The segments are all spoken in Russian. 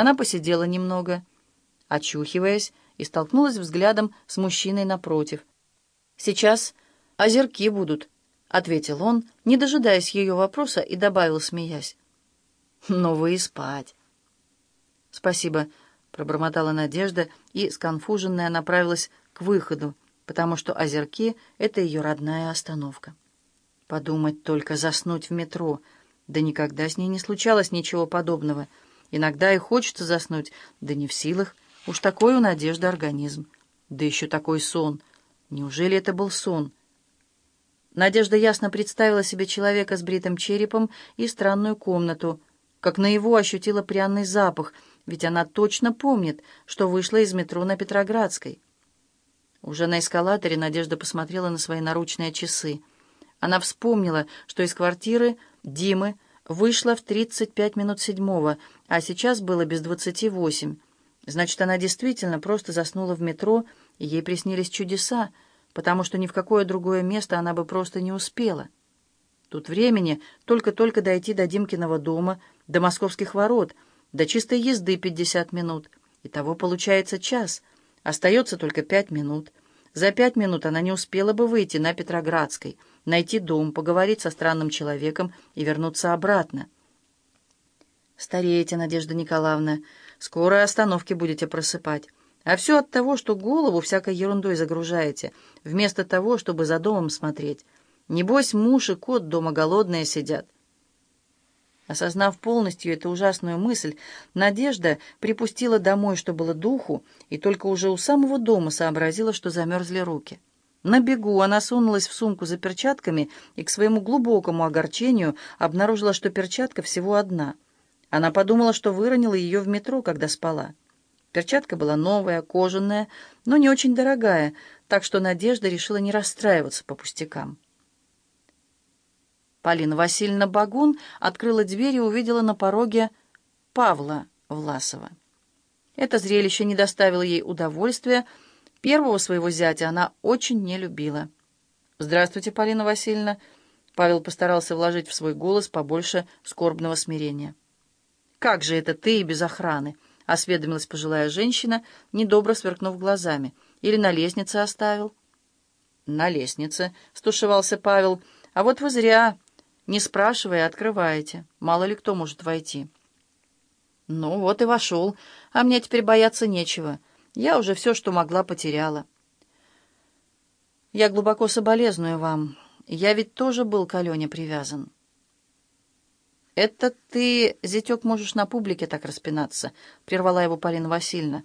Она посидела немного, очухиваясь, и столкнулась взглядом с мужчиной напротив. «Сейчас озерки будут», — ответил он, не дожидаясь ее вопроса, и добавил, смеясь. «Но вы и спать». «Спасибо», — пробормотала Надежда, и, сконфуженная, направилась к выходу, потому что озерки — это ее родная остановка. Подумать только, заснуть в метро. Да никогда с ней не случалось ничего подобного. Иногда и хочется заснуть, да не в силах. Уж такой у Надежды организм. Да еще такой сон. Неужели это был сон? Надежда ясно представила себе человека с бритым черепом и странную комнату, как на его ощутила пряный запах, ведь она точно помнит, что вышла из метро на Петроградской. Уже на эскалаторе Надежда посмотрела на свои наручные часы. Она вспомнила, что из квартиры Димы вышла в 35 минут седьмого, а сейчас было без двадцати восемь. Значит, она действительно просто заснула в метро, и ей приснились чудеса, потому что ни в какое другое место она бы просто не успела. Тут времени только-только дойти до Димкиного дома, до московских ворот, до чистой езды 50 минут. Итого получается час. Остается только пять минут. За пять минут она не успела бы выйти на Петроградской, найти дом, поговорить со странным человеком и вернуться обратно. «Стареете, Надежда Николаевна. Скоро остановки будете просыпать. А все от того, что голову всякой ерундой загружаете, вместо того, чтобы за домом смотреть. Небось, муж и кот дома голодные сидят». Осознав полностью эту ужасную мысль, Надежда припустила домой, что было духу, и только уже у самого дома сообразила, что замерзли руки. На бегу она сунулась в сумку за перчатками и к своему глубокому огорчению обнаружила, что перчатка всего одна — она подумала, что выронила ее в метро, когда спала. Перчатка была новая, кожаная, но не очень дорогая, так что Надежда решила не расстраиваться по пустякам. Полина Васильевна Багун открыла дверь и увидела на пороге Павла Власова. Это зрелище не доставило ей удовольствия. Первого своего зятя она очень не любила. «Здравствуйте, Полина Васильевна». Павел постарался вложить в свой голос побольше скорбного смирения. «Как же это ты и без охраны?» — осведомилась пожилая женщина, недобро сверкнув глазами. «Или на лестнице оставил?» «На лестнице», — стушевался Павел. «А вот вы зря, не спрашивая, открываете. Мало ли кто может войти». «Ну вот и вошел, а мне теперь бояться нечего. Я уже все, что могла, потеряла». «Я глубоко соболезную вам. Я ведь тоже был к Алене привязан». «Это ты, зятек, можешь на публике так распинаться», — прервала его Полина Васильевна.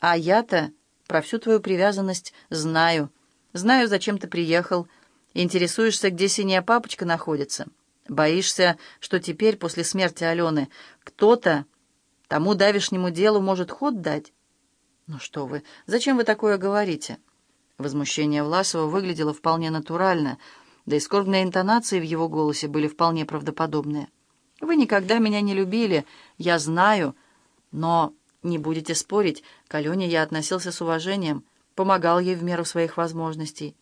«А я-то про всю твою привязанность знаю. Знаю, зачем ты приехал. Интересуешься, где синяя папочка находится. Боишься, что теперь, после смерти Алены, кто-то тому давишнему делу может ход дать?» «Ну что вы, зачем вы такое говорите?» Возмущение Власова выглядело вполне натурально, да и скорбные интонации в его голосе были вполне правдоподобные. Вы никогда меня не любили, я знаю, но не будете спорить, к Алене я относился с уважением, помогал ей в меру своих возможностей.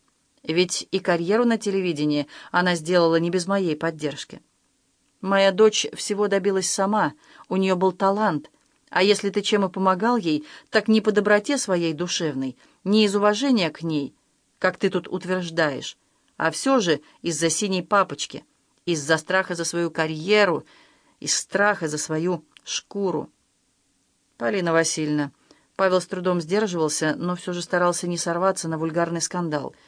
Ведь и карьеру на телевидении она сделала не без моей поддержки. Моя дочь всего добилась сама, у нее был талант, а если ты чем и помогал ей, так не по доброте своей душевной, не из уважения к ней, как ты тут утверждаешь, а все же из-за синей папочки» из-за страха за свою карьеру, из страха за свою шкуру. Полина Васильевна. Павел с трудом сдерживался, но все же старался не сорваться на вульгарный скандал —